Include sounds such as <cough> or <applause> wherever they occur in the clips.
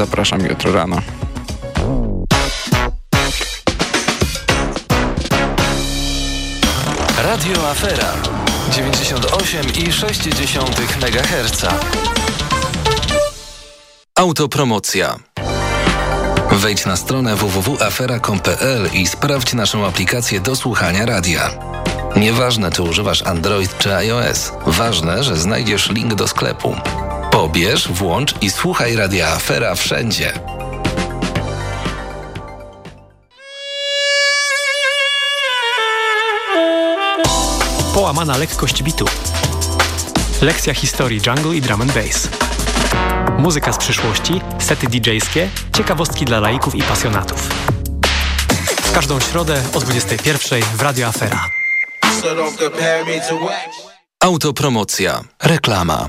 Zapraszam jutro rano. Radio Afera 98,6 MHz. Autopromocja. Wejdź na stronę www.afera.com.pl i sprawdź naszą aplikację do słuchania radia. Nieważne, czy używasz Android czy iOS, ważne, że znajdziesz link do sklepu. Pobierz, włącz i słuchaj Radia Afera wszędzie. Połamana lekkość bitu. Lekcja historii jungle i drum and bass. Muzyka z przyszłości, sety DJ-skie, ciekawostki dla laików i pasjonatów. W każdą środę o 21 w Radio Afera. Autopromocja. Reklama.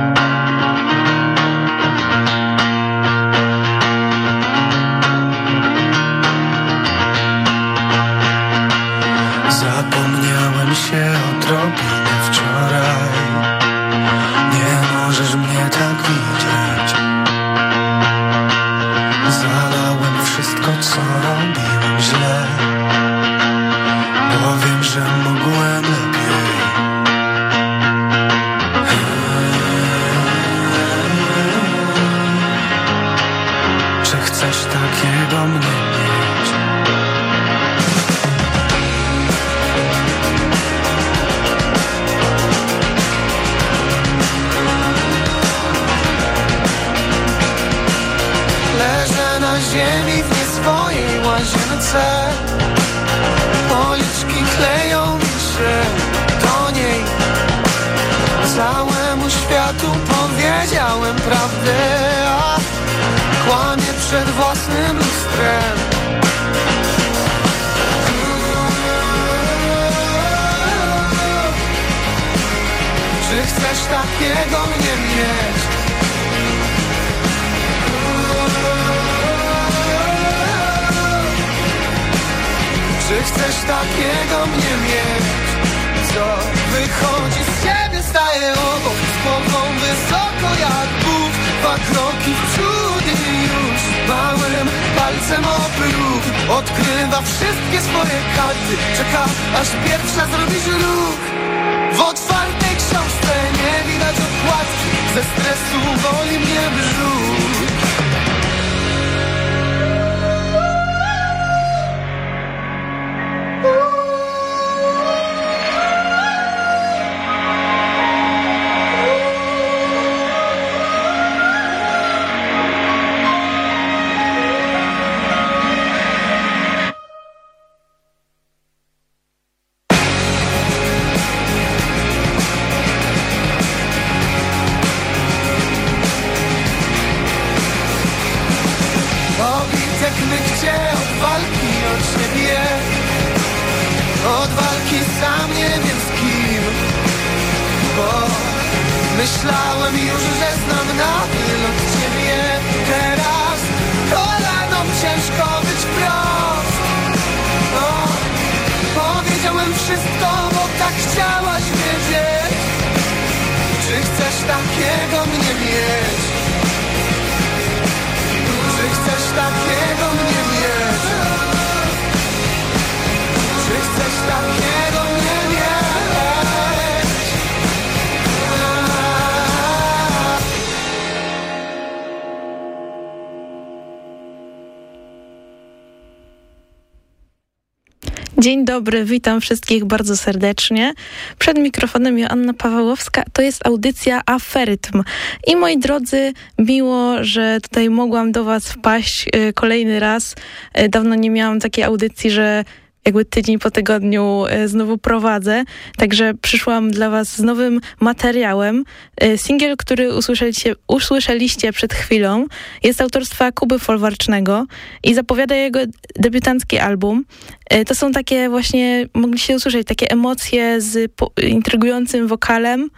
Dobry, witam wszystkich bardzo serdecznie. Przed mikrofonem Joanna Pawełowska, to jest audycja Aferytm. I moi drodzy, miło, że tutaj mogłam do Was wpaść y, kolejny raz. Y, dawno nie miałam takiej audycji, że jakby tydzień po tygodniu e, znowu prowadzę. Także przyszłam dla was z nowym materiałem. E, singiel, który usłyszeliście, usłyszeliście przed chwilą, jest autorstwa Kuby Folwarcznego i zapowiada jego debiutancki album. E, to są takie właśnie, mogliście usłyszeć, takie emocje z intrygującym wokalem.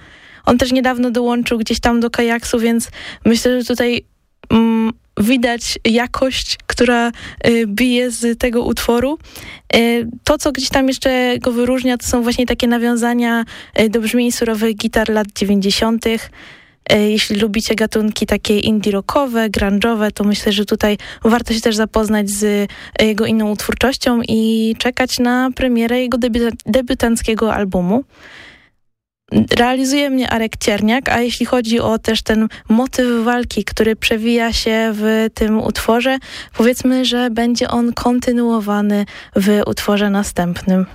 On też niedawno dołączył gdzieś tam do kajaksu, więc myślę, że tutaj mm, widać jakość, która y, bije z tego utworu. Y, to, co gdzieś tam jeszcze go wyróżnia, to są właśnie takie nawiązania y, do brzmień surowych gitar lat 90., jeśli lubicie gatunki takie indie rockowe, grunge'owe, to myślę, że tutaj warto się też zapoznać z jego inną utwórczością i czekać na premierę jego debiutanckiego albumu. Realizuje mnie Arek Cierniak, a jeśli chodzi o też ten motyw walki, który przewija się w tym utworze, powiedzmy, że będzie on kontynuowany w utworze następnym.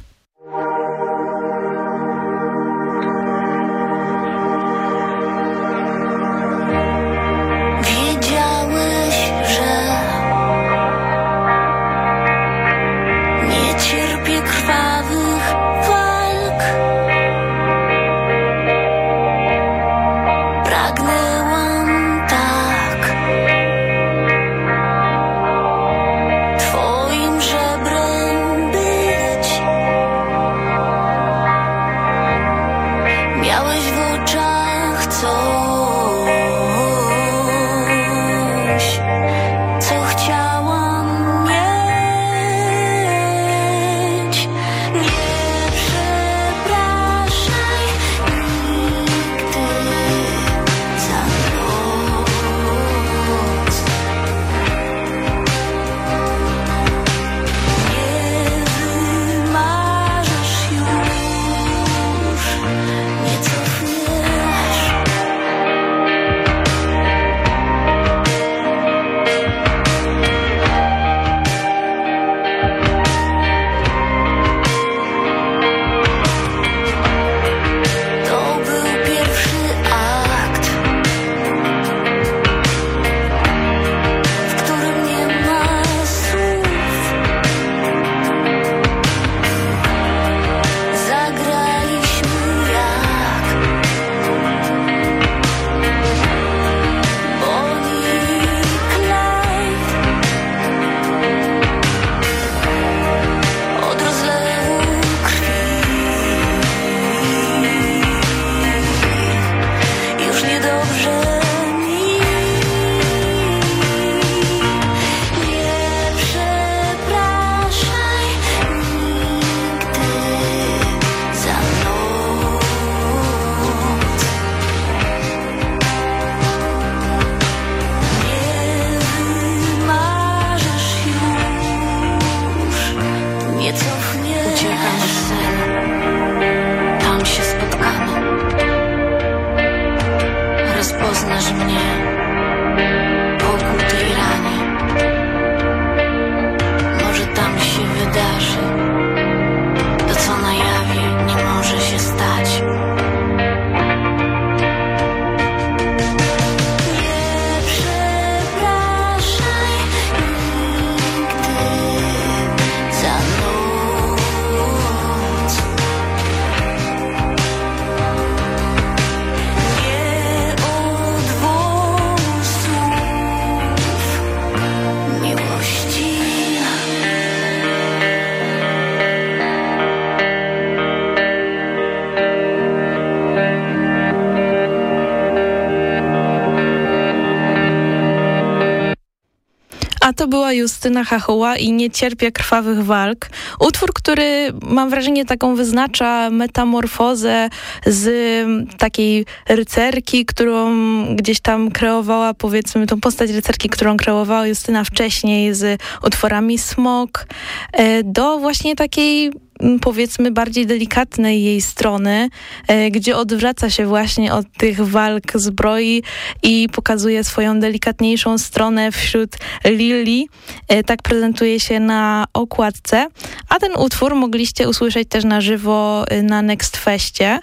To była Justyna Hachoła i Nie cierpię krwawych walk. Utwór, który mam wrażenie taką wyznacza metamorfozę z takiej rycerki, którą gdzieś tam kreowała, powiedzmy, tą postać rycerki, którą kreowała Justyna wcześniej z utworami Smok, e, do właśnie takiej powiedzmy bardziej delikatnej jej strony, e, gdzie odwraca się właśnie od tych walk zbroi i pokazuje swoją delikatniejszą stronę wśród Lili. E, tak prezentuje się na okładce, a ten utwór mogliście usłyszeć też na żywo na Next Festie,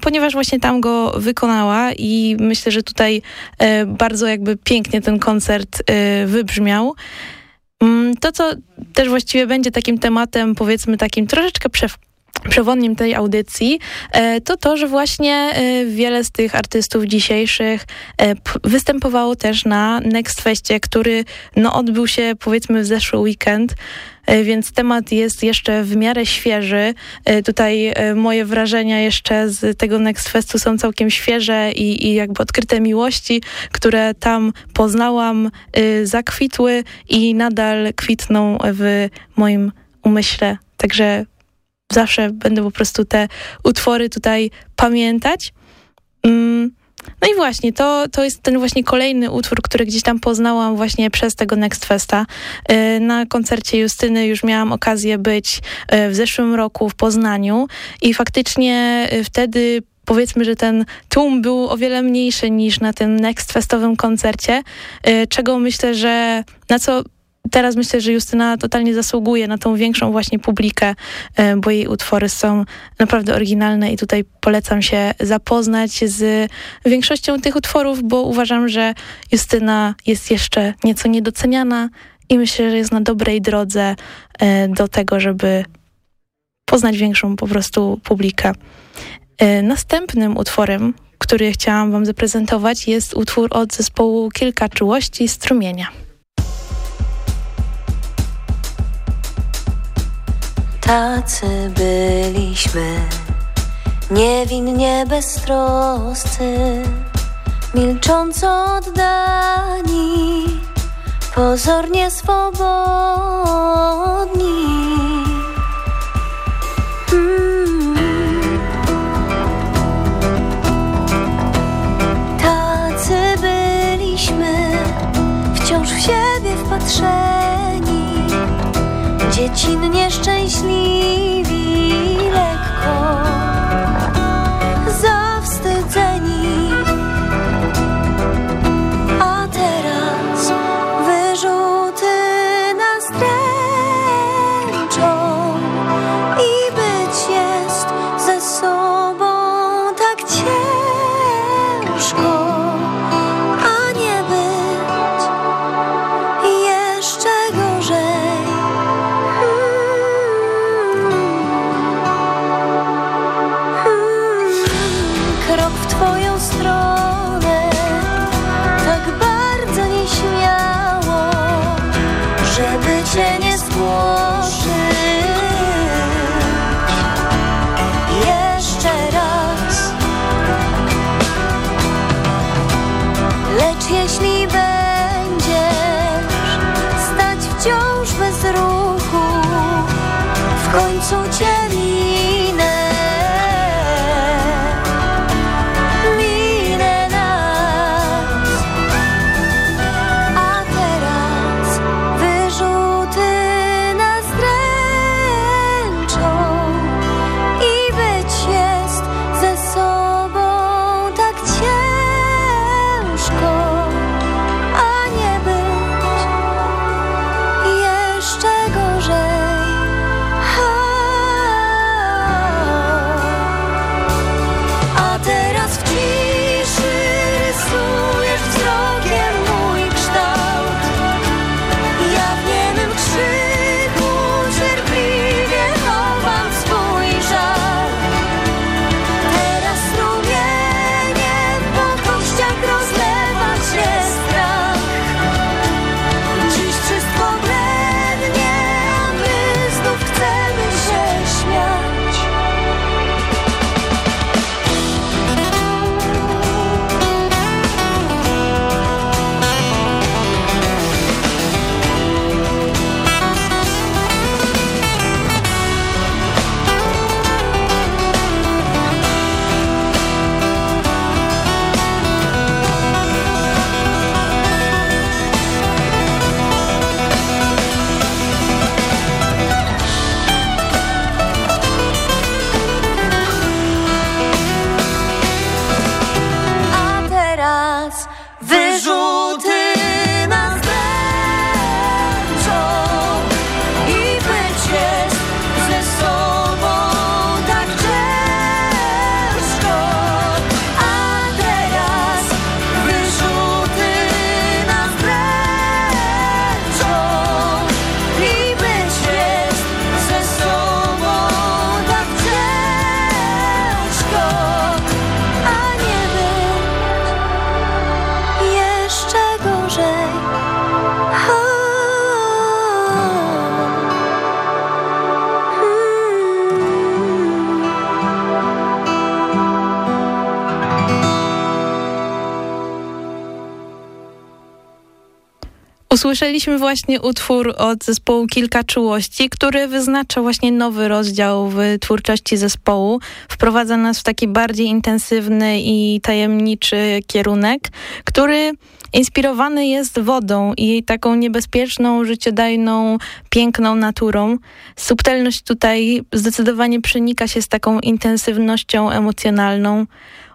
ponieważ właśnie tam go wykonała i myślę, że tutaj bardzo jakby pięknie ten koncert wybrzmiał. Mm, to, co też właściwie będzie takim tematem, powiedzmy takim troszeczkę przewodnim tej audycji, e, to to, że właśnie e, wiele z tych artystów dzisiejszych e, występowało też na Next Festie, który no, odbył się powiedzmy w zeszły weekend. Więc temat jest jeszcze w miarę świeży. Tutaj moje wrażenia jeszcze z tego Next Festu są całkiem świeże i, i jakby odkryte miłości, które tam poznałam, zakwitły i nadal kwitną w moim umyśle. Także zawsze będę po prostu te utwory tutaj pamiętać. Mm. No i właśnie, to, to jest ten właśnie kolejny utwór, który gdzieś tam poznałam właśnie przez tego Next Festa. Y, na koncercie Justyny już miałam okazję być y, w zeszłym roku w Poznaniu i faktycznie y, wtedy powiedzmy, że ten tłum był o wiele mniejszy niż na tym Next Festowym koncercie, czego myślę, że na co teraz myślę, że Justyna totalnie zasługuje na tą większą właśnie publikę, e, bo jej utwory są naprawdę oryginalne i tutaj polecam się zapoznać z większością tych utworów, bo uważam, że Justyna jest jeszcze nieco niedoceniana i myślę, że jest na dobrej drodze e, do tego, żeby poznać większą po prostu publikę. E, następnym utworem, który chciałam wam zaprezentować jest utwór od zespołu Kilka Czułości Strumienia. Tacy byliśmy, niewinnie beztroscy, milcząco oddani, pozornie swobodni. Hmm. Tacy byliśmy, wciąż w siebie wpatrzeni dziecinnie szczęśliwi Usłyszeliśmy właśnie utwór od zespołu Kilka Czułości, który wyznacza właśnie nowy rozdział w twórczości zespołu. Wprowadza nas w taki bardziej intensywny i tajemniczy kierunek, który inspirowany jest wodą i jej taką niebezpieczną, życiodajną, piękną naturą. Subtelność tutaj zdecydowanie przenika się z taką intensywnością emocjonalną.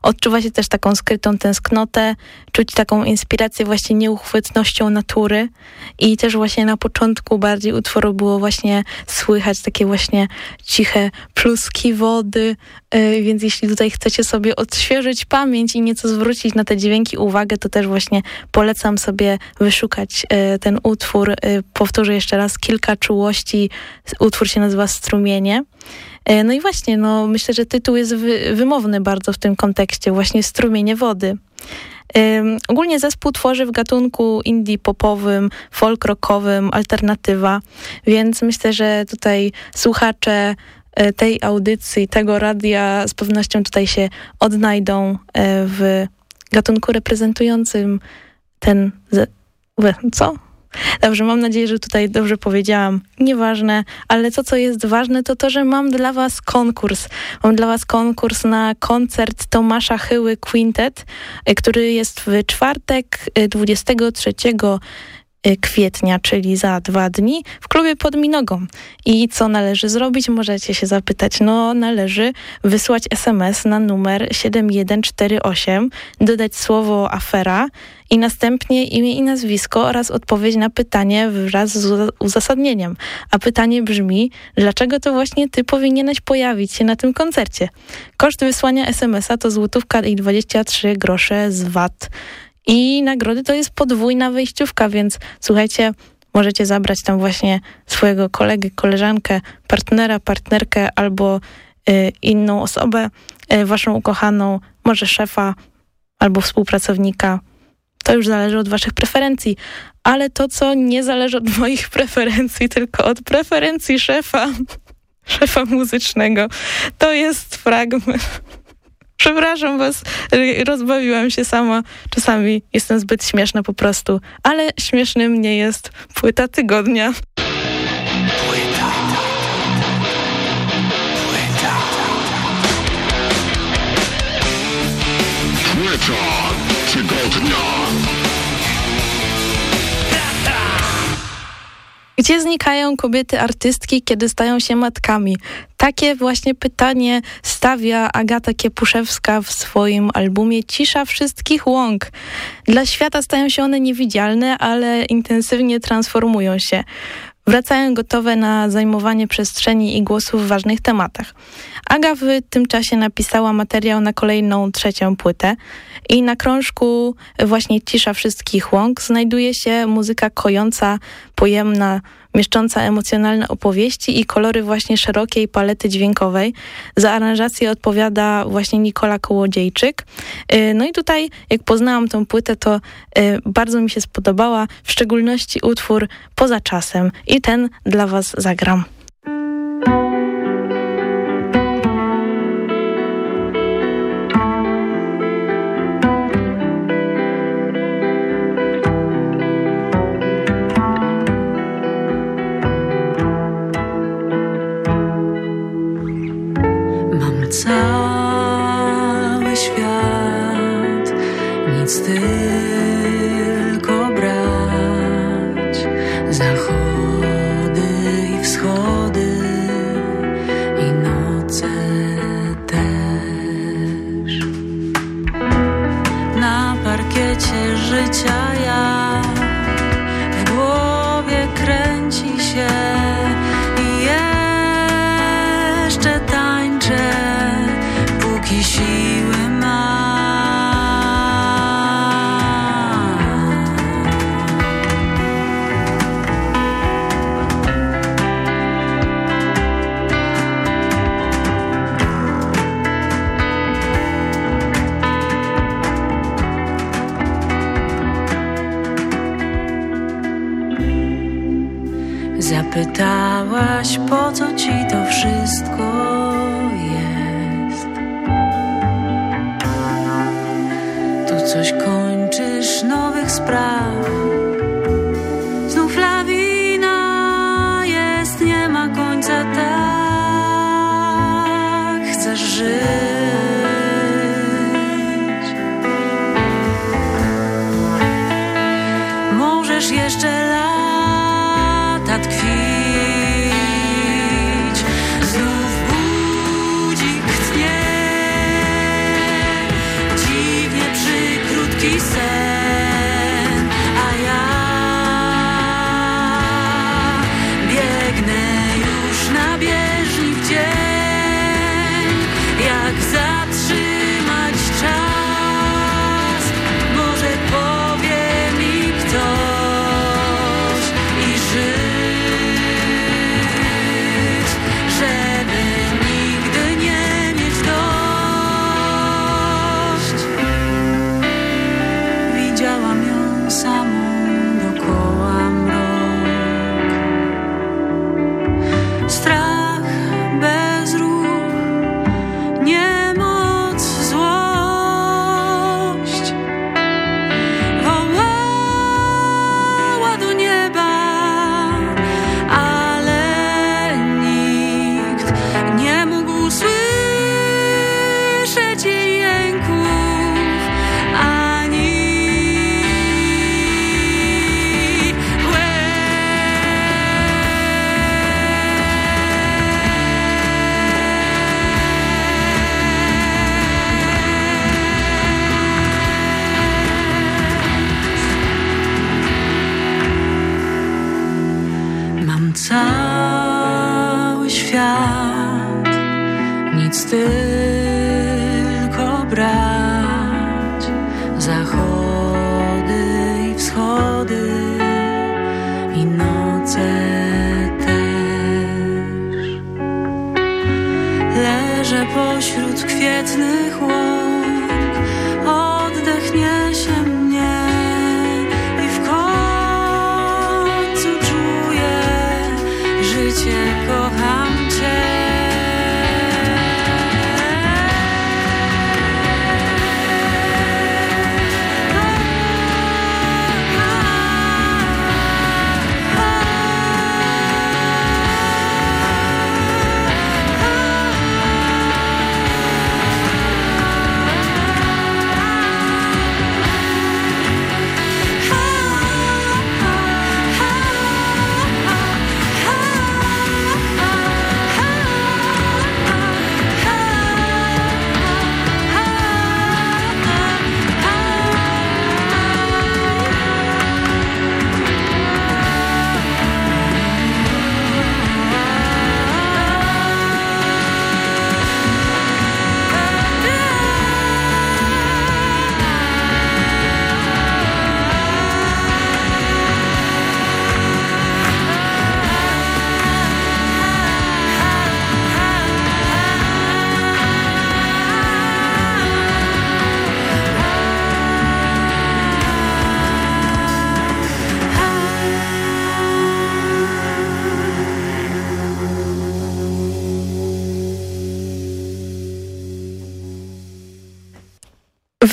Odczuwa się też taką skrytą tęsknotę, czuć taką inspirację właśnie nieuchwytnością natury i też właśnie na początku bardziej utworu było właśnie słychać takie właśnie ciche pluski wody, yy, więc jeśli tutaj chcecie sobie odświeżyć pamięć i nieco zwrócić na te dźwięki uwagę, to też właśnie polecam sobie wyszukać yy, ten utwór. Yy, powtórzę jeszcze raz, kilka czułości. Utwór się nazywa Strumienie. E, no i właśnie, no myślę, że tytuł jest wy, wymowny bardzo w tym kontekście, właśnie strumienie wody. Um, ogólnie zespół tworzy w gatunku indie popowym, folk rockowym, alternatywa, więc myślę, że tutaj słuchacze e, tej audycji, tego radia z pewnością tutaj się odnajdą w gatunku reprezentującym ten... Co? Dobrze, mam nadzieję, że tutaj dobrze powiedziałam. Nieważne, ale to, co jest ważne, to to, że mam dla was konkurs. Mam dla was konkurs na koncert Tomasza Chyły Quintet, y, który jest w czwartek 23 y, kwietnia, czyli za dwa dni, w klubie pod Minogą. I co należy zrobić? Możecie się zapytać. No, należy wysłać SMS na numer 7148, dodać słowo afera i następnie imię i nazwisko oraz odpowiedź na pytanie wraz z uzasadnieniem. A pytanie brzmi, dlaczego to właśnie ty powinieneś pojawić się na tym koncercie? Koszt wysłania SMS-a to złotówka i 23 grosze z VAT. I nagrody to jest podwójna wejściówka, więc słuchajcie, możecie zabrać tam właśnie swojego kolegę, koleżankę, partnera, partnerkę albo y, inną osobę, y, waszą ukochaną, może szefa albo współpracownika, to już zależy od waszych preferencji. Ale to, co nie zależy od moich <laughs> preferencji, tylko od preferencji szefa, <laughs> szefa muzycznego, to jest fragment. Przepraszam was, rozbawiłam się sama. Czasami jestem zbyt śmieszna po prostu, ale śmiesznym nie jest płyta tygodnia. Płyta. tygodnia. Gdzie znikają kobiety artystki, kiedy stają się matkami? Takie właśnie pytanie stawia Agata Kiepuszewska w swoim albumie Cisza Wszystkich Łąk. Dla świata stają się one niewidzialne, ale intensywnie transformują się. Wracają gotowe na zajmowanie przestrzeni i głosu w ważnych tematach. Aga w tym czasie napisała materiał na kolejną trzecią płytę i na krążku właśnie Cisza Wszystkich Łąk znajduje się muzyka kojąca, pojemna, mieszcząca emocjonalne opowieści i kolory właśnie szerokiej palety dźwiękowej. Za aranżację odpowiada właśnie Nikola Kołodziejczyk. Y, no i tutaj, jak poznałam tą płytę, to y, bardzo mi się spodobała, w szczególności utwór Poza czasem i ten dla Was zagram. жив. Pośród kwietnych łąk,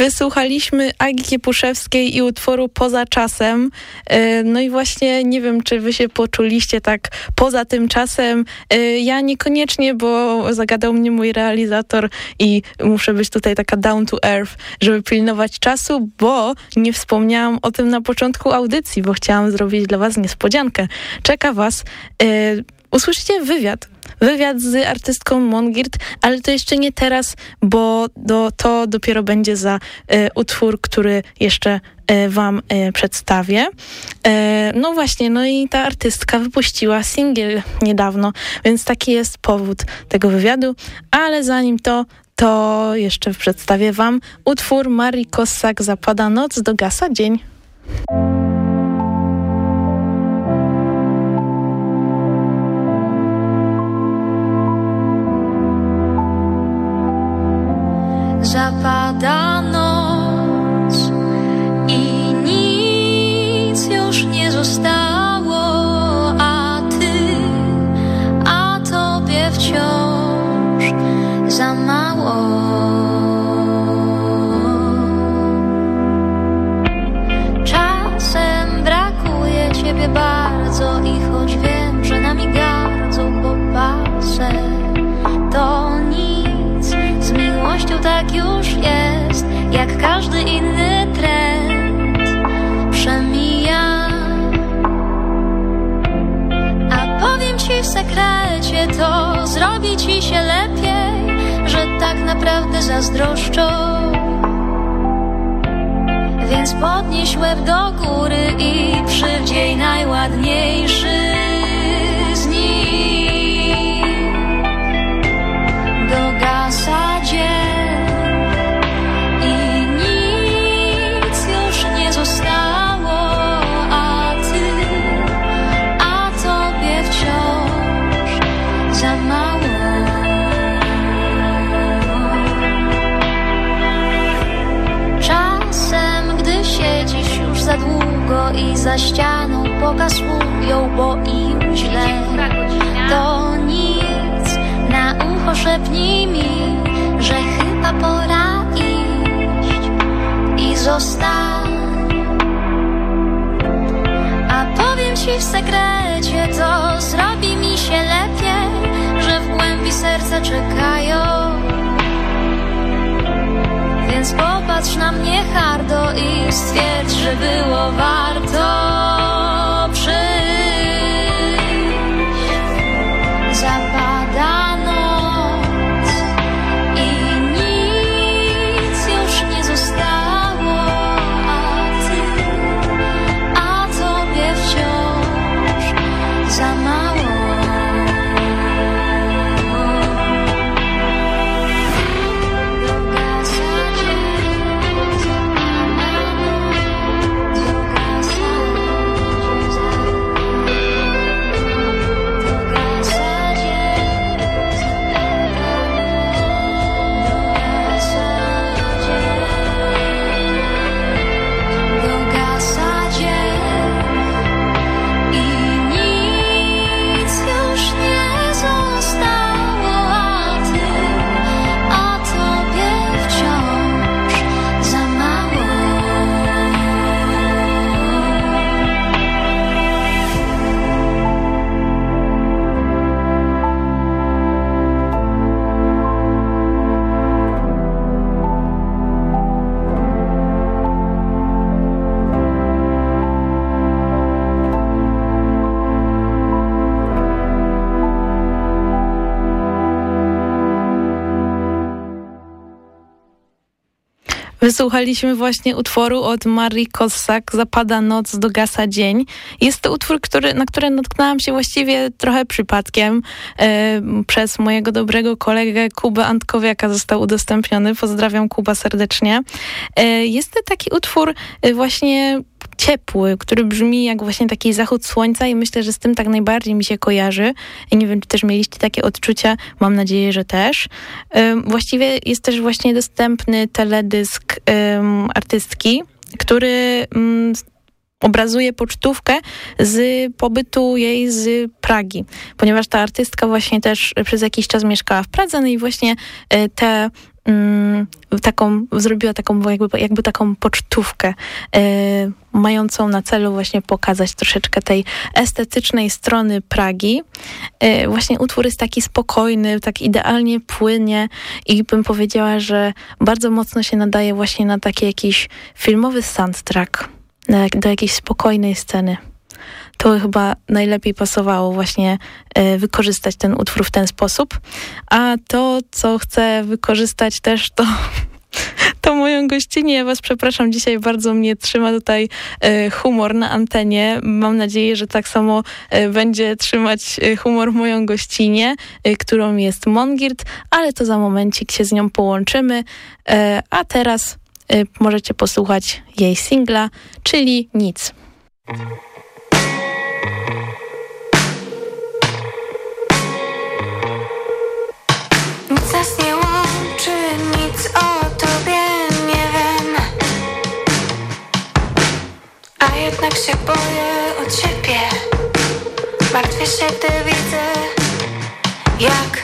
Wysłuchaliśmy Agi Kiepuszewskiej i utworu Poza czasem. E, No i właśnie nie wiem, czy wy się poczuliście tak poza tym czasem. E, Ja niekoniecznie, bo zagadał mnie mój realizator i muszę być tutaj taka down to earth, żeby pilnować czasu, bo nie wspomniałam o tym na początku audycji, bo chciałam zrobić dla was niespodziankę. Czeka was, e, usłyszycie wywiad wywiad z artystką Mongirt, ale to jeszcze nie teraz, bo do, to dopiero będzie za e, utwór, który jeszcze e, wam e, przedstawię. E, no właśnie, no i ta artystka wypuściła singiel niedawno, więc taki jest powód tego wywiadu, ale zanim to, to jeszcze przedstawię wam utwór Marii Kossak Zapada noc, dogasa dzień. A powiem ci w sekrecie, to zrobi mi się lepiej, że w głębi serca czekają. Więc popatrz na mnie hardo i stwierdź, że było warto Wysłuchaliśmy właśnie utworu od Marii Kossak, Zapada noc, dogasa dzień. Jest to utwór, który, na który natknęłam się właściwie trochę przypadkiem. E, przez mojego dobrego kolegę Kubę Antkowiaka został udostępniony. Pozdrawiam Kuba serdecznie. E, jest to taki utwór e, właśnie ciepły, który brzmi jak właśnie taki zachód słońca i myślę, że z tym tak najbardziej mi się kojarzy. I nie wiem, czy też mieliście takie odczucia. Mam nadzieję, że też. Właściwie jest też właśnie dostępny teledysk artystki, który obrazuje pocztówkę z pobytu jej z Pragi, ponieważ ta artystka właśnie też przez jakiś czas mieszkała w Pradze, no i właśnie y, te taką, zrobiła taką jakby, jakby taką pocztówkę y, mającą na celu właśnie pokazać troszeczkę tej estetycznej strony Pragi. Y, właśnie utwór jest taki spokojny, tak idealnie płynie i bym powiedziała, że bardzo mocno się nadaje właśnie na taki jakiś filmowy soundtrack, na, do jakiejś spokojnej sceny to chyba najlepiej pasowało właśnie y, wykorzystać ten utwór w ten sposób. A to, co chcę wykorzystać też, to, to moją gościnie. Ja was przepraszam, dzisiaj bardzo mnie trzyma tutaj y, humor na antenie. Mam nadzieję, że tak samo y, będzie trzymać humor moją gościnie, którą jest Mongirt, ale to za momencik się z nią połączymy. A teraz możecie posłuchać jej singla, czyli. Nic się boję o ciebie. Martwię się, gdy widzę Jak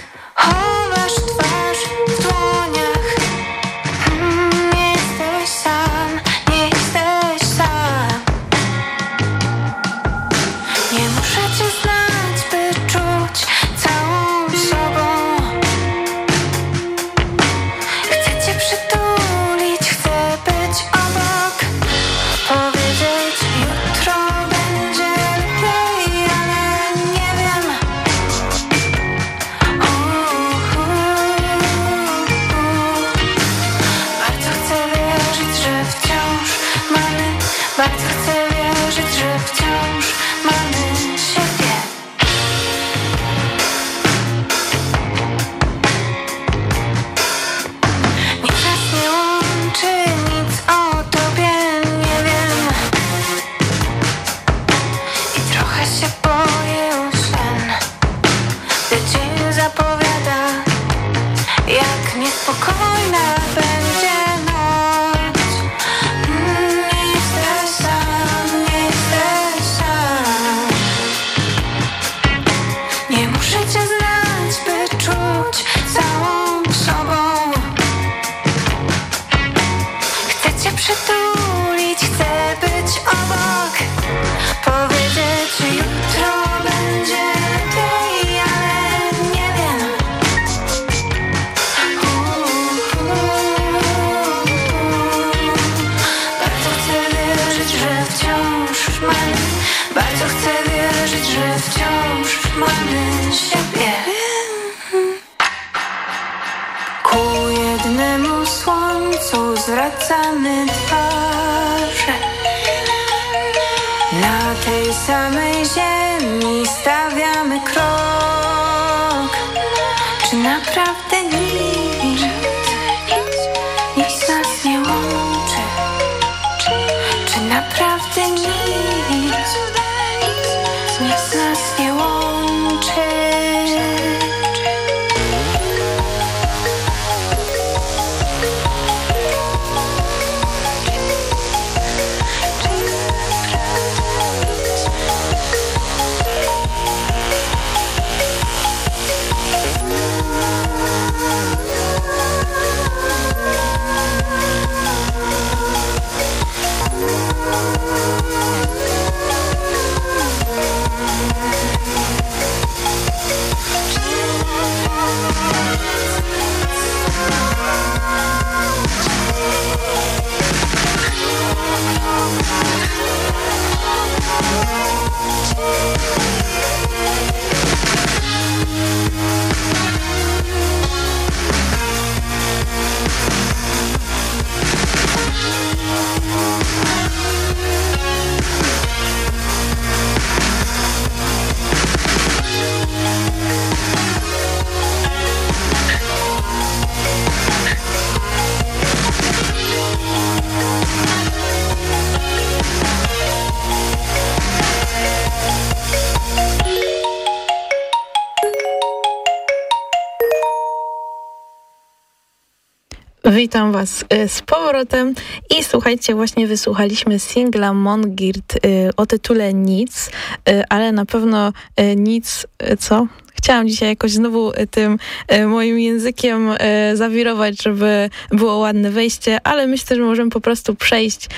Witam Was y, z powrotem i słuchajcie, właśnie wysłuchaliśmy singla Mongirt y, o tytule Nic, y, ale na pewno nic, co? Chciałam dzisiaj jakoś znowu tym moim językiem zawirować, żeby było ładne wejście, ale myślę, że możemy po prostu przejść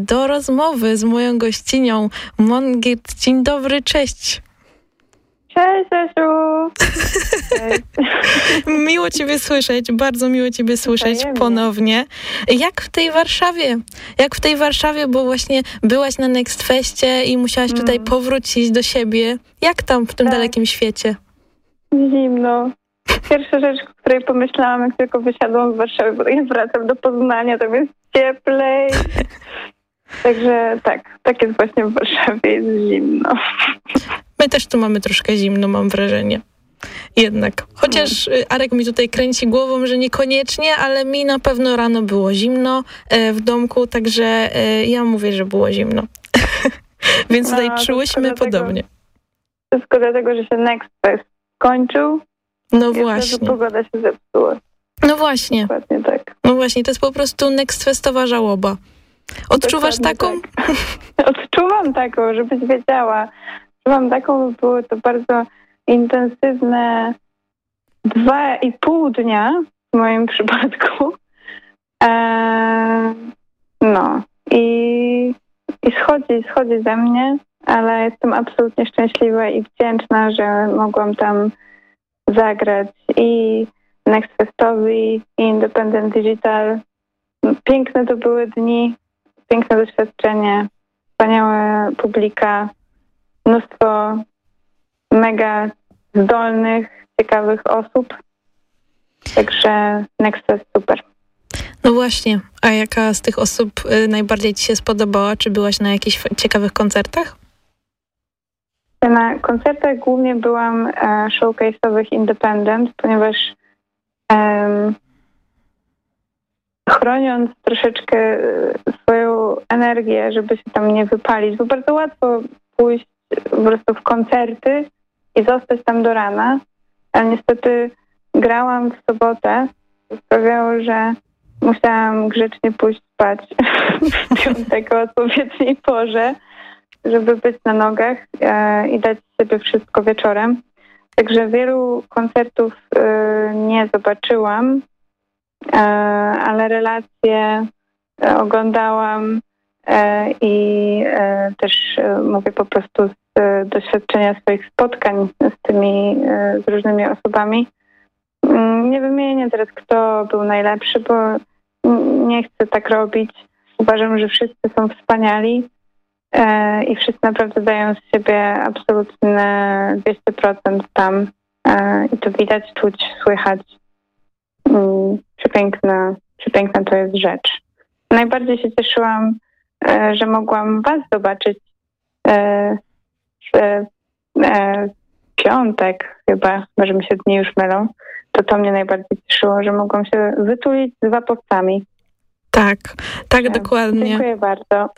do rozmowy z moją gościnią Mongirt. Dzień dobry, cześć! Cześć, Asiu! <laughs> miło Ciebie słyszeć, bardzo miło Ciebie słyszeć ponownie. Jak w tej Warszawie? Jak w tej Warszawie, bo właśnie byłaś na Next Festie i musiałaś mm. tutaj powrócić do siebie. Jak tam w tym tak. dalekim świecie? Zimno. Pierwsza rzecz, o której pomyślałam, jak tylko wysiadłam w Warszawie, bo ja wracam do Poznania, tam jest cieplej. <laughs> Także tak, tak jest właśnie w Warszawie, jest zimno. My też tu mamy troszkę zimno, mam wrażenie. Jednak. Chociaż y, Arek mi tutaj kręci głową, że niekoniecznie, ale mi na pewno rano było zimno e, w domku, także e, ja mówię, że było zimno. <laughs> Więc no, tutaj czułyśmy podobnie. wszystko dlatego, że się Next Fest skończył. No właśnie. pogoda się zepsuła. No właśnie. Dokładnie tak. No właśnie, to jest po prostu Next Festowa żałoba. Odczuwasz Dokładnie taką? Tak. <laughs> Odczuwam taką, żebyś wiedziała. Odczuwam taką, było to bardzo intensywne dwa i pół dnia w moim <laughs> przypadku. Eee, no i, i schodzi, schodzi ze mnie, ale jestem absolutnie szczęśliwa i wdzięczna, że mogłam tam zagrać i Next Festowy i Independent Digital. Piękne to były dni, piękne doświadczenie, wspaniała publika, mnóstwo mega zdolnych, ciekawych osób. Także Next jest super. No właśnie, a jaka z tych osób y, najbardziej Ci się spodobała? Czy byłaś na jakichś ciekawych koncertach? Na koncertach głównie byłam e, showcase'owych Independent, ponieważ chroniąc troszeczkę e, swoją energię, żeby się tam nie wypalić, bo bardzo łatwo pójść po prostu w koncerty i zostać tam do rana, ale niestety grałam w sobotę, co sprawiało, że musiałam grzecznie pójść spać w <laughs> piątek o odpowiedniej porze, żeby być na nogach e, i dać sobie wszystko wieczorem. Także wielu koncertów e, nie zobaczyłam, e, ale relacje oglądałam i też mówię po prostu z doświadczenia swoich spotkań z tymi, e, z różnymi osobami. Mm, nie wymienię teraz, kto był najlepszy, bo nie chcę tak robić. Uważam, że wszyscy są wspaniali e, i wszyscy naprawdę dają z siebie absolutne 200% tam i to widać, czuć, słychać. Mm, przepiękna, przepiękna to jest rzecz. Najbardziej się cieszyłam, że mogłam Was zobaczyć w e, piątek chyba, może mi się dni już mylą. To to mnie najbardziej cieszyło, że mogłam się wytulić z wapowcami. Tak, tak, dokładnie. Dziękuję bardzo.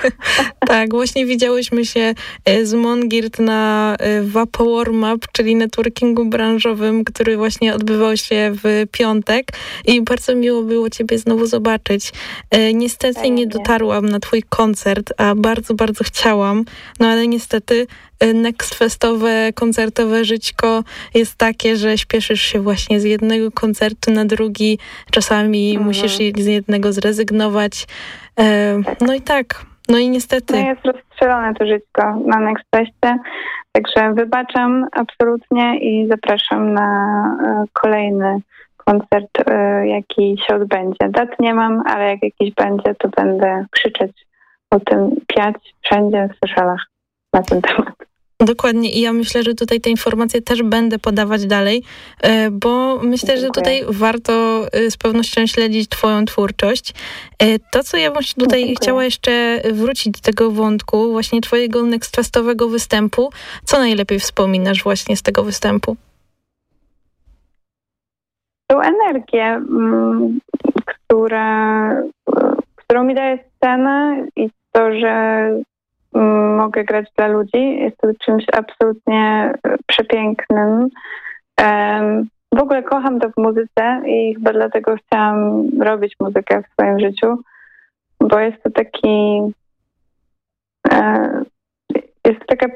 <laughs> tak, właśnie widziałyśmy się e, z Mongirt na e, Vapo Warm Up, czyli networkingu branżowym, który właśnie odbywał się w piątek i bardzo miło było Ciebie znowu zobaczyć. E, niestety nie dotarłam na Twój koncert, a bardzo, bardzo chciałam, no ale niestety Next Festowe, koncertowe żyćko jest takie, że śpieszysz się właśnie z jednego koncertu na drugi, czasami mhm. musisz z jednego zrezygnować. No i tak, no i niestety. No jest rozstrzelone to żyćko na Next Festie, także wybaczam absolutnie i zapraszam na e, kolejny koncert, e, jaki się odbędzie. Dat nie mam, ale jak jakiś będzie, to będę krzyczeć o tym, piać wszędzie w socialach na ten temat. Dokładnie i ja myślę, że tutaj te informacje też będę podawać dalej, e, bo myślę, Dziękuję. że tutaj warto e, z pewnością śledzić twoją twórczość. E, to, co ja bym tutaj Dziękuję. chciała jeszcze wrócić do tego wątku, właśnie twojego nextfestowego występu. Co najlepiej wspominasz właśnie z tego występu? Tą energię, mm, która, którą mi daje scena i to, że mogę grać dla ludzi. Jest to czymś absolutnie e, przepięknym. W ogóle kocham to w muzyce i chyba dlatego chciałam robić muzykę w swoim życiu, bo jest to taki e, jest to taka,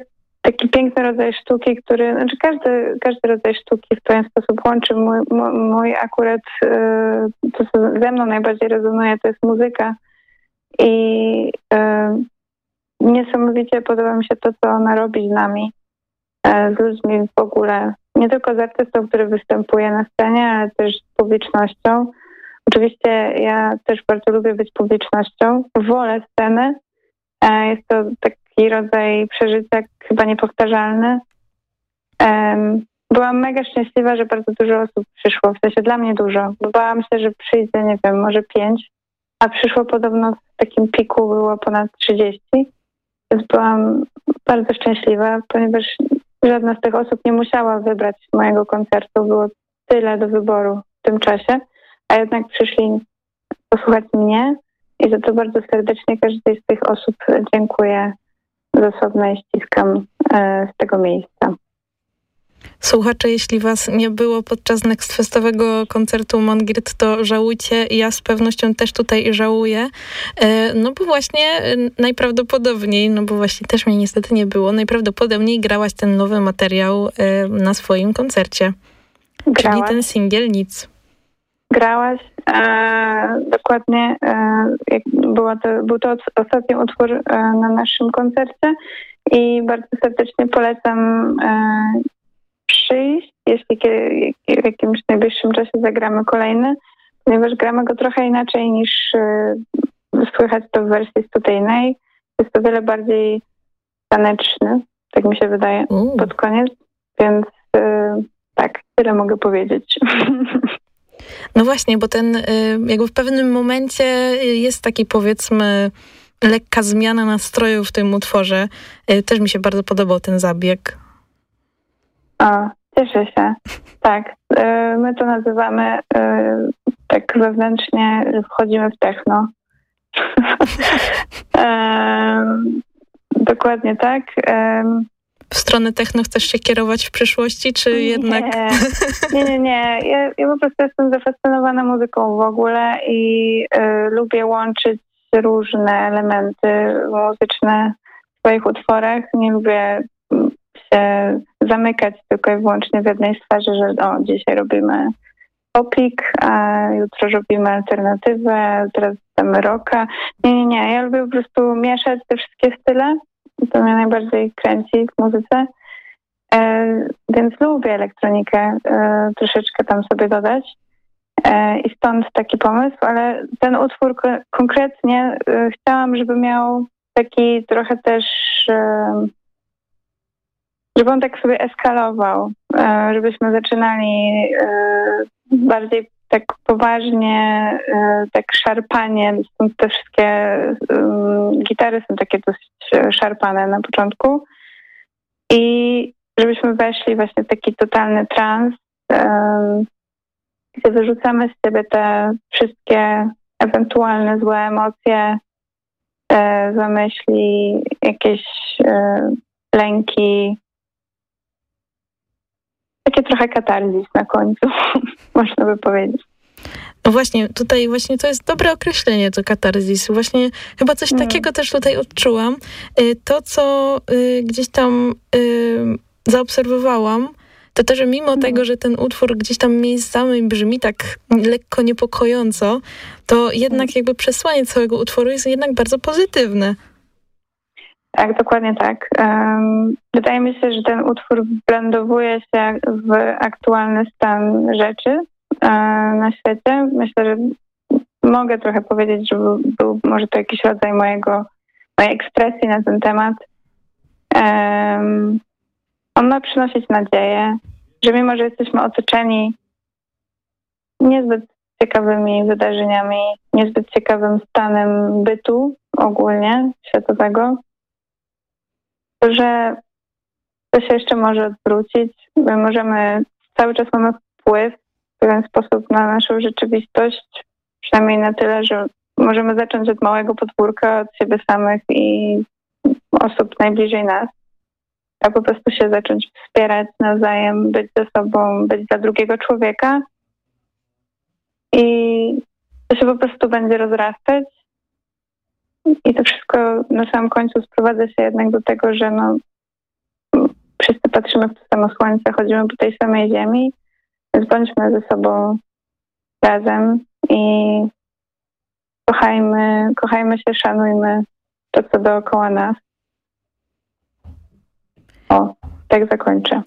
taki piękny rodzaj sztuki, który, znaczy każdy, każdy rodzaj sztuki w pewien sposób łączy. Mój, mój akurat, e, to co ze mną najbardziej rezonuje, to jest muzyka i niesamowicie podoba mi się to, co ona robi z nami, e, z ludźmi w ogóle. Nie tylko z artystą, który występuje na scenie, ale też z publicznością. Oczywiście ja też bardzo lubię być publicznością. Wolę sceny. E, jest to taki rodzaj przeżycia chyba niepowtarzalny. Byłam mega szczęśliwa, że bardzo dużo osób przyszło, w sensie dla mnie dużo. Bałam się, że przyjdzie, nie wiem, może pięć, a przyszło podobno w takim piku było ponad 30. Byłam bardzo szczęśliwa, ponieważ żadna z tych osób nie musiała wybrać mojego koncertu. Było tyle do wyboru w tym czasie, a jednak przyszli posłuchać mnie i za to bardzo serdecznie każdej z tych osób dziękuję z osobna i ściskam e, z tego miejsca. Słuchacze, jeśli was nie było podczas nextfestowego koncertu Mongirt, to żałujcie. Ja z pewnością też tutaj żałuję. E, no bo właśnie e, najprawdopodobniej, no bo właśnie też mnie niestety nie było, najprawdopodobniej grałaś ten nowy materiał e, na swoim koncercie. Grałaś. Czyli ten singiel Nic. Grałaś. E, dokładnie. E, była to, był to ostatni utwór e, na naszym koncercie i bardzo serdecznie polecam przyjść, jeśli w jakimś najbliższym czasie zagramy kolejny, ponieważ gramy go trochę inaczej niż y, słychać to w wersji studyjnej. Jest to wiele bardziej taneczny, tak mi się wydaje, mm. pod koniec, więc y, tak, tyle mogę powiedzieć. <laughs> No właśnie, bo ten y, jakby w pewnym momencie jest taki powiedzmy lekka zmiana nastroju w tym utworze. Też mi się bardzo podobał ten zabieg. O, cieszę się. Tak, e, my to nazywamy e, tak wewnętrznie, wchodzimy w techno. <laughs> Dokładnie tak. W stronę techno chcesz się kierować w przyszłości, czy nie, jednak... <laughs> Nie, nie, nie. Ja, ja po prostu jestem zafascynowana muzyką w ogóle i y, lubię łączyć różne elementy muzyczne w swoich utworach. Nie lubię się zamykać tylko i wyłącznie w jednej sferze, że o, dzisiaj robimy popik, a jutro robimy alternatywę, teraz damy rocka. Nie, nie, nie. Ja lubię po prostu mieszać te wszystkie style. To mnie najbardziej kręci w muzyce. E, więc lubię elektronikę e, troszeczkę tam sobie dodać. E, I stąd taki pomysł, ale ten utwór konkretnie e, chciałam, żeby miał taki trochę też, e, żeby on tak sobie eskalował, e, żebyśmy zaczynali e, bardziej tak poważnie, tak szarpanie, stąd te wszystkie gitary są takie dosyć szarpane na początku i żebyśmy weszli właśnie w taki totalny trans, gdzie wyrzucamy z siebie te wszystkie ewentualne złe emocje, e, zamyśli, jakieś e, lęki. Takie trochę katarzis na końcu, <laughs> można by powiedzieć. No właśnie, tutaj właśnie to jest dobre określenie, to katarzis. Właśnie chyba coś mm. takiego też tutaj odczułam. Y, to, co y, gdzieś tam y, zaobserwowałam, to to, że mimo mhm. tego, że ten utwór gdzieś tam miejscami brzmi tak lekko niepokojąco, to jednak mhm. jakby przesłanie całego utworu jest jednak bardzo pozytywne. Tak, dokładnie tak. Wydaje mi się, że ten utwór blendowuje się w aktualny stan rzeczy um, na świecie. Myślę, że mogę trochę powiedzieć, że był, może to jakiś rodzaj mojego, mojej ekspresji na ten temat. On ma przynosić nadzieję, że mimo, że jesteśmy otoczeni niezbyt ciekawymi wydarzeniami, niezbyt ciekawym stanem bytu ogólnie światowego, że to się jeszcze może odwrócić. My możemy, cały czas mamy wpływ w pewien sposób na naszą rzeczywistość, przynajmniej na tyle, że możemy zacząć od małego podwórka, od siebie samych i osób najbliżej nas a po prostu się zacząć wspierać nawzajem, być ze sobą, być dla drugiego człowieka. I to się po prostu będzie rozrastać. I to wszystko na samym końcu sprowadza się jednak do tego, że no, wszyscy patrzymy w to samo słońce, chodzimy po tej samej ziemi, więc bądźmy ze sobą razem i kochajmy, kochajmy się, szanujmy to, co dookoła nas. O, tak zakończę.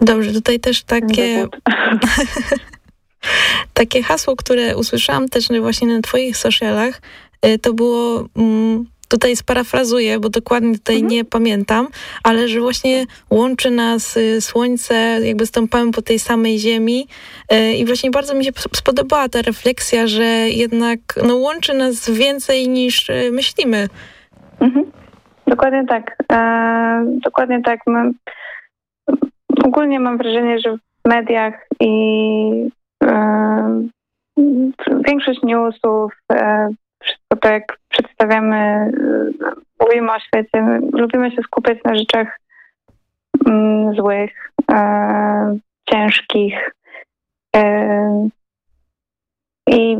Dobrze, tutaj też takie... <laughs> takie hasło, które usłyszałam też właśnie na twoich socialach, to było... Mm, tutaj sparafrazuję, bo dokładnie tutaj mhm. nie pamiętam, ale że właśnie łączy nas y, słońce, jakby stąpamy po tej samej ziemi y, i właśnie bardzo mi się spodobała ta refleksja, że jednak no, łączy nas więcej niż myślimy. Mhm. Dokładnie tak. E, dokładnie tak. My, ogólnie mam wrażenie, że w mediach i e, większość newsów, e, wszystko to jak przedstawiamy, mówimy o świecie, lubimy się skupiać na rzeczach mm, złych, e, ciężkich. E, I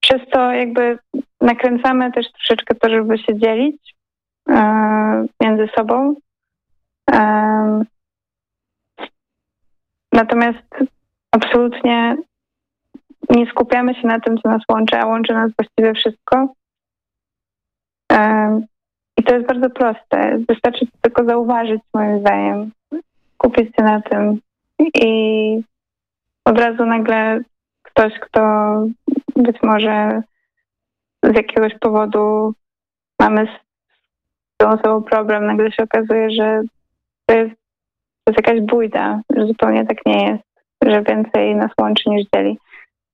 przez to jakby nakręcamy też troszeczkę to, żeby się dzielić E, między sobą. E, natomiast absolutnie nie skupiamy się na tym, co nas łączy, a łączy nas właściwie wszystko. I to jest bardzo proste. Wystarczy tylko zauważyć, moim zdaniem, skupić się na tym i od razu nagle ktoś, kto być może z jakiegoś powodu mamy tą osobą problem, nagle się okazuje, że to jest, to jest jakaś bójda, że zupełnie tak nie jest, że więcej nas łączy niż dzieli.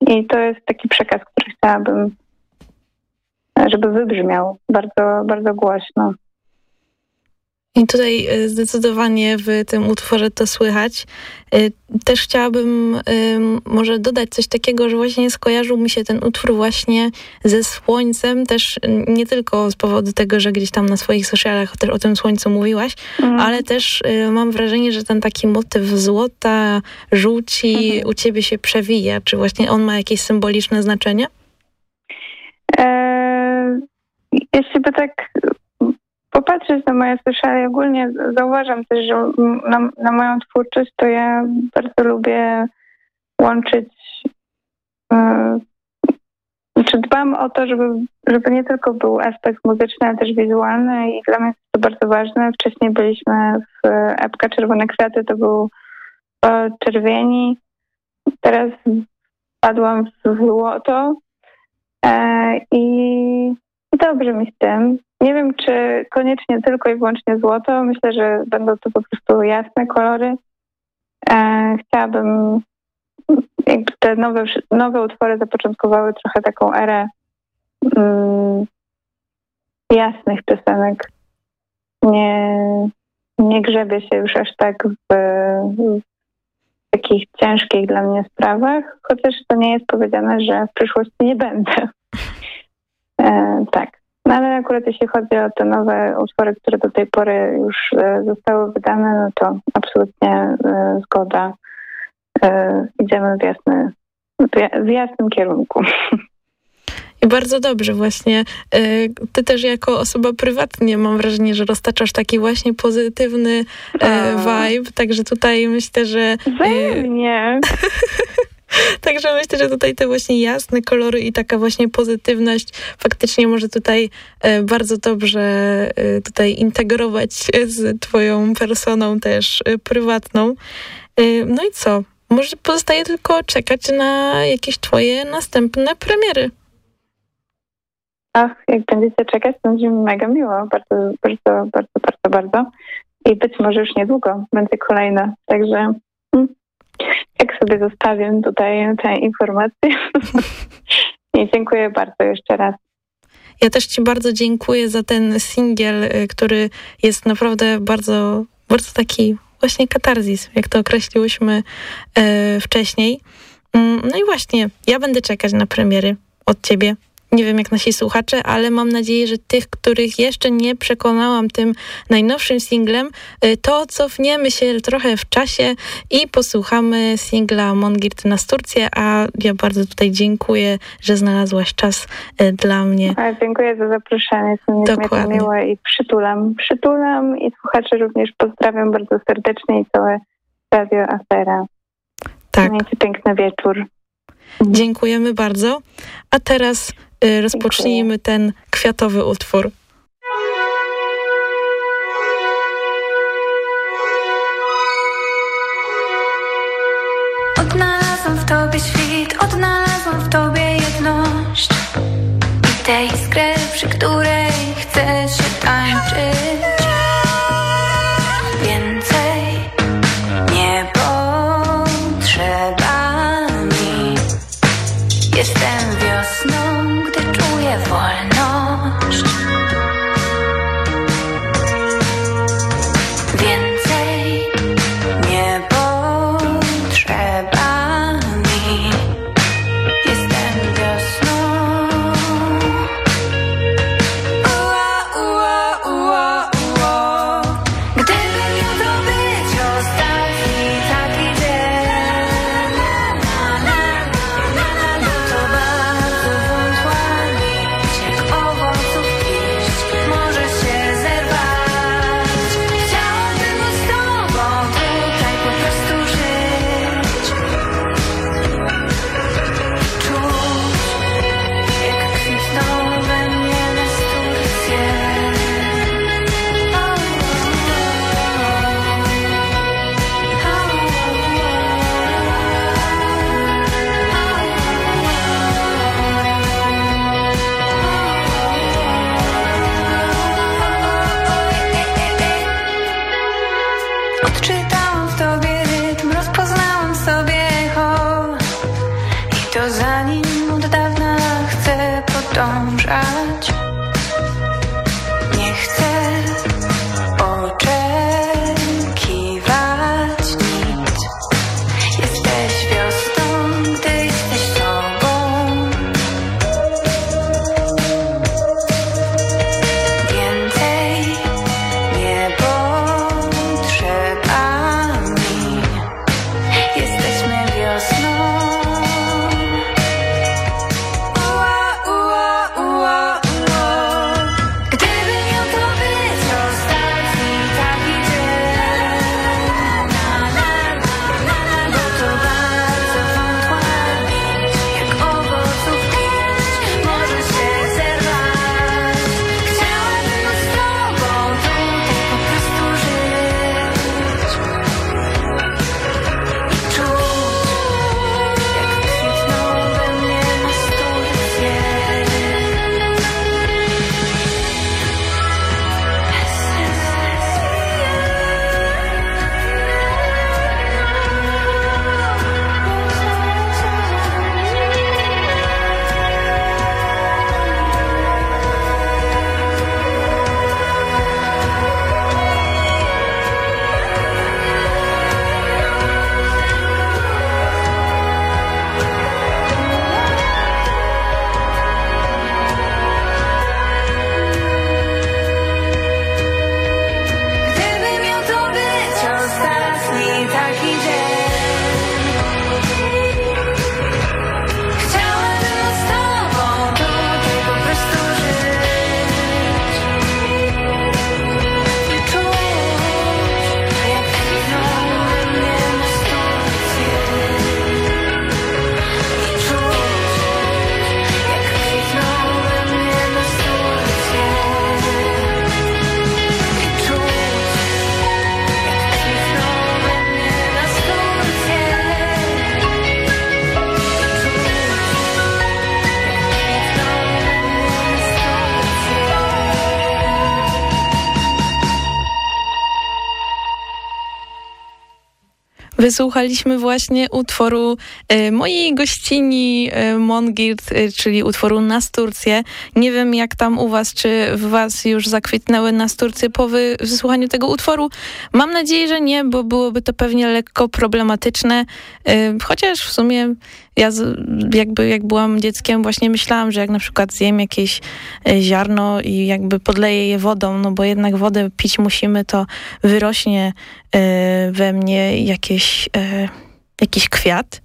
I to jest taki przekaz, który chciałabym, żeby wybrzmiał bardzo, bardzo głośno. I tutaj e, zdecydowanie w tym utworze to słychać. E, też chciałabym może dodać coś takiego, że właśnie skojarzył mi się ten utwór właśnie ze słońcem, też nie tylko z powodu tego, że gdzieś tam na swoich socialach też o tym słońcu mówiłaś, mm. ale też e, mam wrażenie, że ten taki motyw złota, żółci mm. u ciebie się przewija. Czy właśnie on ma jakieś symboliczne znaczenie? Eee, jeśli by tak popatrzeć na moje sociale, ogólnie zauważam też, że na, na, moją twórczość to ja bardzo lubię łączyć yy, znaczy dbam o to, żeby, żeby nie tylko był aspekt muzyczny, ale też wizualny i dla mnie jest to bardzo ważne. Wcześniej byliśmy w epka Czerwone Kwiaty, to był czerwieni. Teraz padłam w złoto e, i dobrze mi z tym. Nie wiem, czy koniecznie tylko i wyłącznie złoto. Myślę, że będą to po prostu jasne kolory. E, chciałabym, jakby te nowe, nowe utwory zapoczątkowały trochę taką erę mm, jasnych piosenek. Nie, nie grzebię się już aż tak w, w takich ciężkich dla mnie sprawach, chociaż to nie jest powiedziane, że w przyszłości nie będę. E, tak. No ale akurat jeśli chodzi o te nowe utwory, które do tej pory już e, zostały wydane, no to absolutnie e, zgoda. E, idziemy w, jasny, w jasnym kierunku. I bardzo dobrze właśnie. Ty też jako osoba prywatnie mam wrażenie, że roztaczasz taki właśnie pozytywny vibe, także tutaj myślę, że... Wzajemnie. <laughs> <laughs> Także myślę, że tutaj te właśnie jasne kolory i taka właśnie pozytywność faktycznie może tutaj e, bardzo dobrze e, tutaj integrować z twoją personą też e, prywatną. No i co? Może pozostaje tylko czekać na jakieś twoje następne premiery. Ach, jak będziecie czekać, to będzie mi mega miło. Bardzo, bardzo, bardzo, bardzo, bardzo. I być może już niedługo będzie kolejna. Także mm, jak sobie zostawię tutaj te informacje. <laughs> I dziękuję bardzo jeszcze raz. Ja też Ci bardzo dziękuję za ten singiel, y, który jest naprawdę bardzo, bardzo taki właśnie katarzis, jak to określiłyśmy e, wcześniej. Mm, no i właśnie, ja będę czekać na premiery od Ciebie. Nie wiem jak nasi słuchacze, ale mam nadzieję, że tych, których jeszcze nie przekonałam tym najnowszym singlem, y, to cofniemy się trochę w czasie i posłuchamy singla Mongirt na Turcję, a ja bardzo tutaj dziękuję, że znalazłaś czas y, dla mnie. A, dziękuję za zaproszenie, jest mi to miłe i przytulam, przytulam i słuchaczy również pozdrawiam bardzo serdecznie i całe Radio Afera. Tak. Miejcie piękny wieczór. Dziękujemy bardzo. A teraz rozpocznijmy ten kwiatowy utwór. Wysłuchaliśmy właśnie utworu e, mojej gościni e, Mongirt, e, czyli utworu Nasturcje. Nie wiem jak tam u was, czy w was już zakwitnęły Nasturcje po wysłuchaniu tego utworu. Mam nadzieję, że nie, bo byłoby to pewnie lekko problematyczne, chociaż w sumie ja jakby jak byłam dzieckiem właśnie myślałam, że jak na przykład zjem jakieś ziarno i jakby podleję je wodą, no bo jednak wodę pić musimy, to wyrośnie we mnie jakieś e, jakiś kwiat.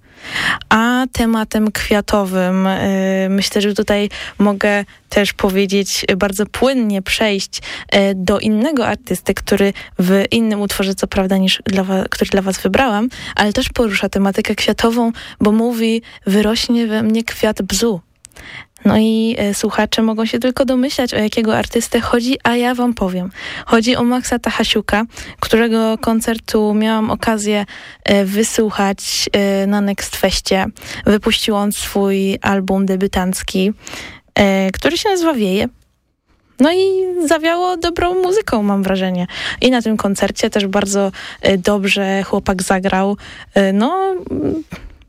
A tematem kwiatowym e, myślę, że tutaj mogę też powiedzieć bardzo płynnie przejść e, do innego artysty, który w innym utworze, co prawda, niż dla was, który dla was wybrałam, ale też porusza tematykę kwiatową, bo mówi wyrośnie we mnie kwiat bzu. No i e, słuchacze mogą się tylko domyślać, o jakiego artystę chodzi, a ja wam powiem. Chodzi o Maxa Tahasiuka, którego koncertu miałam okazję e, wysłuchać e, na Next Festie. Wypuścił on swój album debiutancki, który się nazywa Wieje. No i zawiało dobrą muzyką, mam wrażenie. I na tym koncercie też bardzo dobrze chłopak zagrał. No,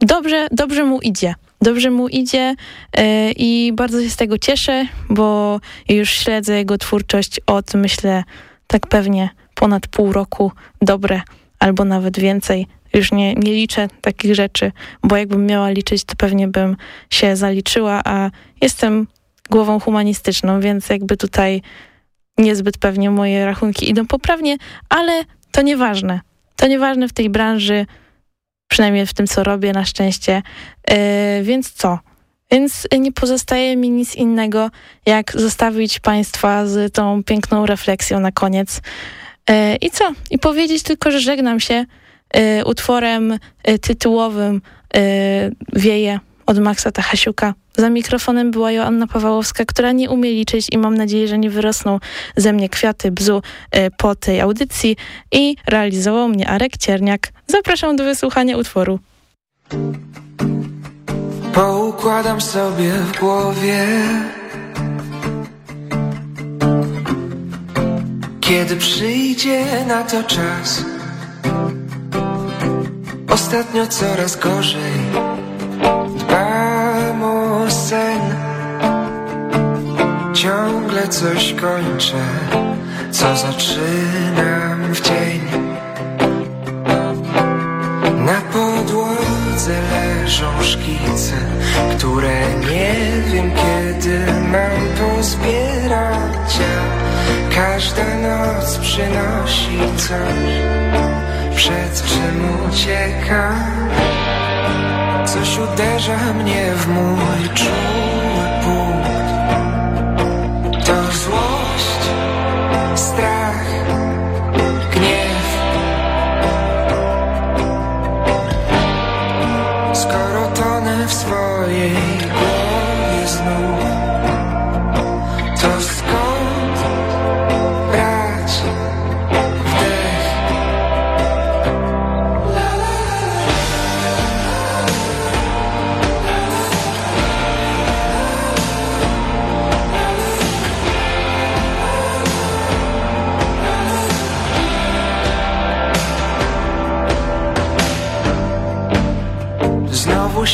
dobrze, dobrze mu idzie dobrze mu idzie e, i bardzo się z tego cieszę, bo już śledzę jego twórczość od, myślę, tak pewnie ponad pół roku dobre, albo nawet więcej. Już nie, nie liczę takich rzeczy, bo jakbym miała liczyć, to pewnie bym się zaliczyła, a jestem głową humanistyczną, więc jakby tutaj niezbyt pewnie moje rachunki idą poprawnie, ale to nieważne. To nieważne w tej branży, przynajmniej w tym, co robię na szczęście. Yy, więc co? Więc nie pozostaje mi nic innego, jak zostawić Państwa z tą piękną refleksją na koniec. Yy, I co? I powiedzieć tylko, że żegnam się yy, utworem tytułowym Wieje od Maxa Tachasiuka. Za mikrofonem była Joanna Pawałowska, która nie umie liczyć i mam nadzieję, że nie wyrosną ze mnie kwiaty bzu e, po tej audycji i realizował mnie Arek Cierniak. Zapraszam do wysłuchania utworu. Poukładam sobie w głowie Kiedy przyjdzie na to czas Ostatnio coraz gorzej Sen. Ciągle coś kończę Co zaczynam w dzień. Na podłodze leżą szkice Które nie wiem kiedy mam pozbierać. Każda noc przynosi coś Przed czym uciekam Coś uderza mnie w mój czuły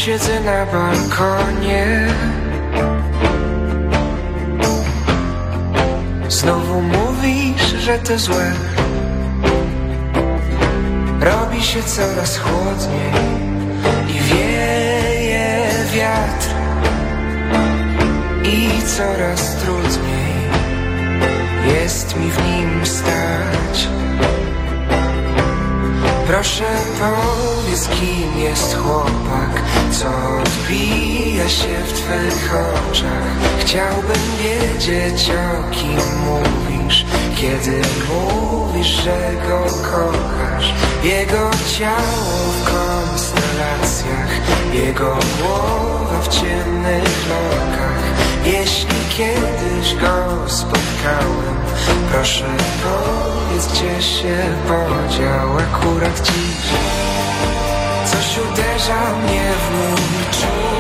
siedzę na balkonie. Znowu mówisz, że to złe. Robi się coraz chłodniej I wieje wiatr I coraz trudniej Jest mi w nim stać Proszę powiedz, kim jest chłopak Co odbija się w twych oczach. Chciałbym wiedzieć, o kim mówisz Kiedy mówisz, że go kochasz Jego ciało w konstelacjach Jego głowa w ciemnych lokach. Jeśli kiedyś go spotkałem Proszę powiedz, gdzie się podział akurat dziś. Coś uderza mnie w mój